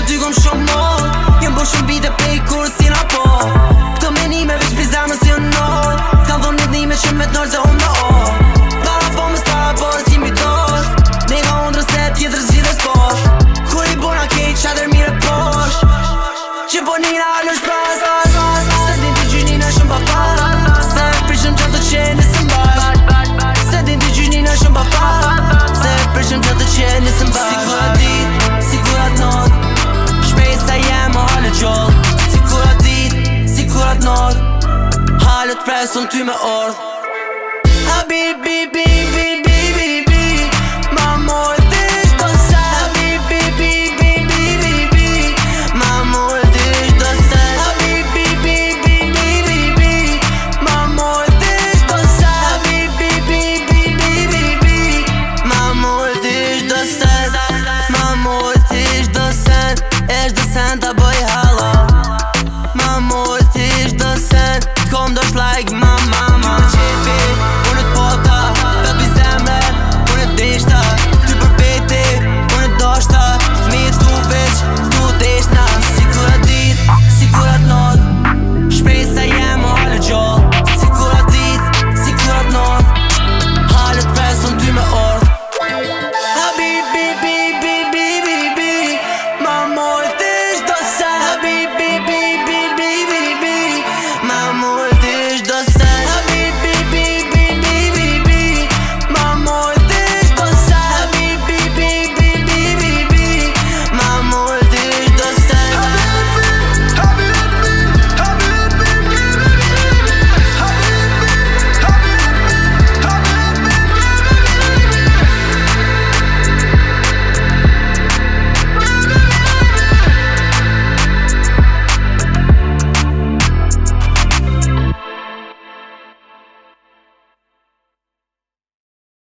për ty kom shumë mod Jem bo shumë bide pej kur si në po Këto menime veç bizar më si në nod Ta dhonë një dhime shumë me të nërë zë unë në o Para po më sta e borë si mbi tosh Ne nga unë rëse tjetër zhjit dhe sposh Kur i bona kejt qatër mire posh Që bo një nga në shpesar besëm ty me ardhë